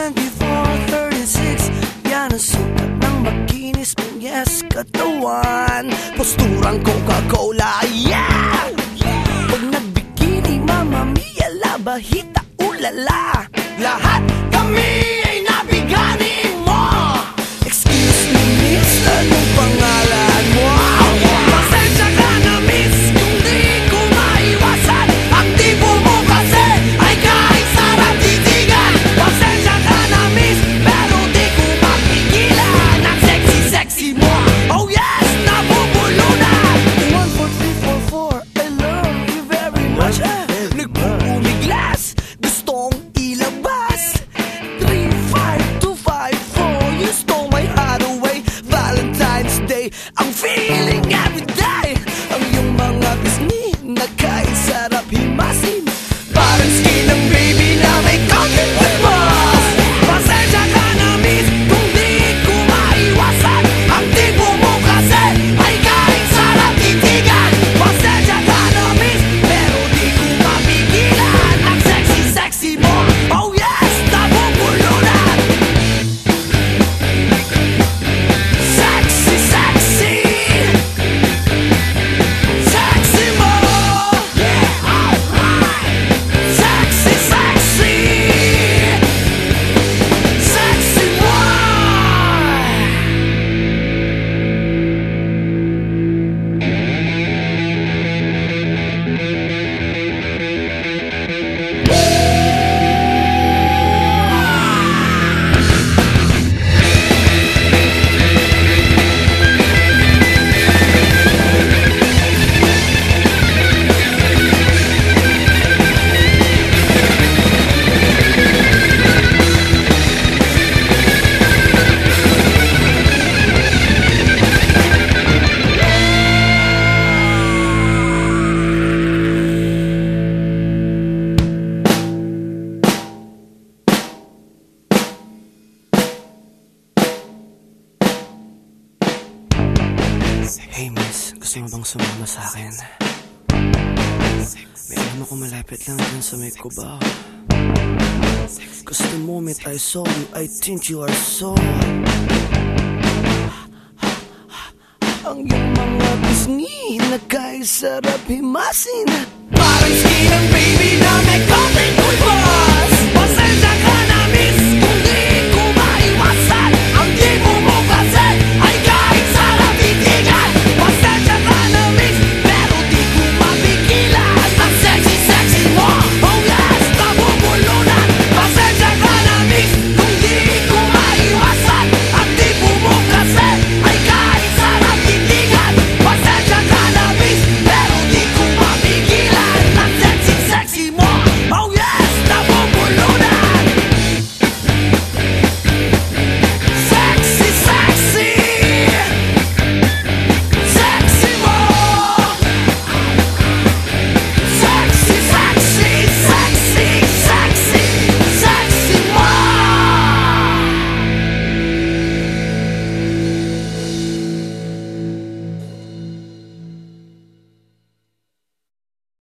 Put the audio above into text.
24-36 Yan ang sukat ng makinis mong yes katawan. Posturang Coca-Cola Gusto bang sumama sa akin? May ano alam ako malapit lang dyan sa may kubaw Cause the moment I saw you, I think you are so Ang iyong mga bisni na kay sarap himasin. Parang ski baby na may kapit ko'y